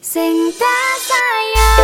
Sing tak sayang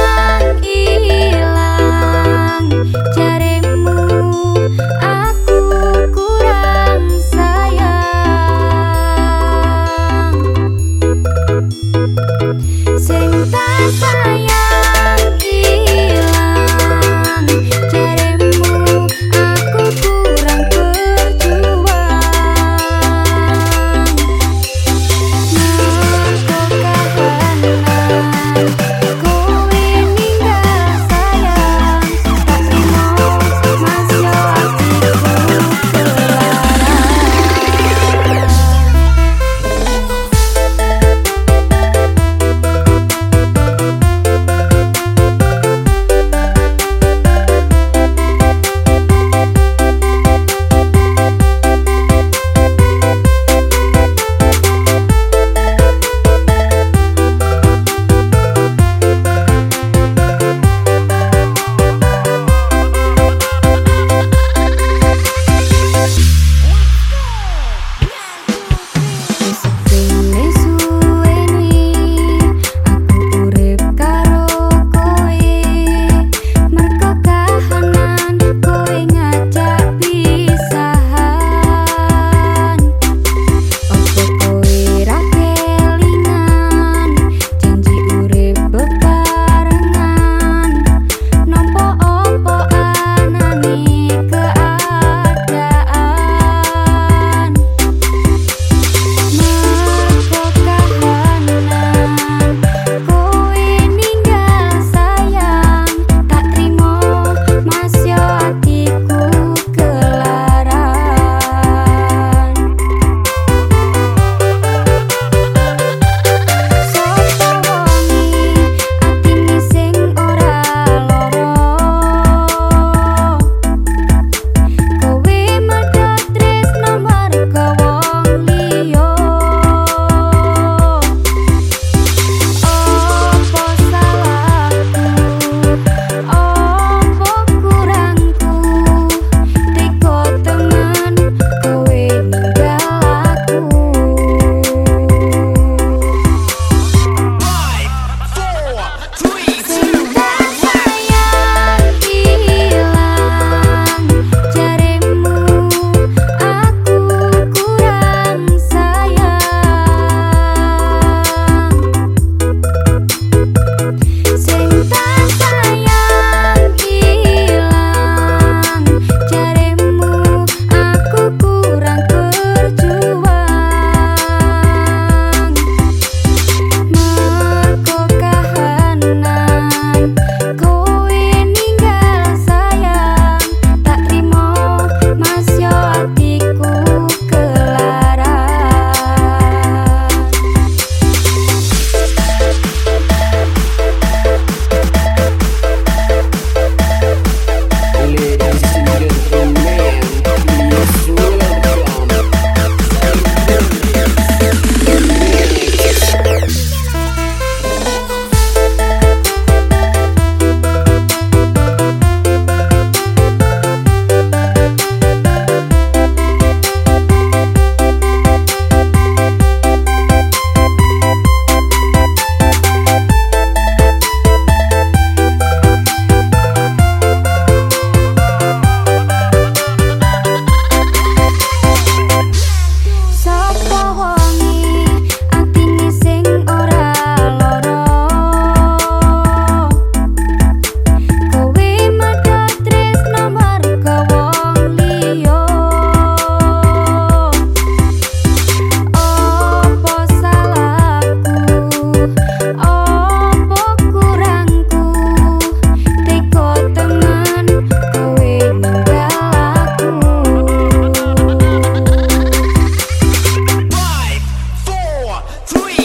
three.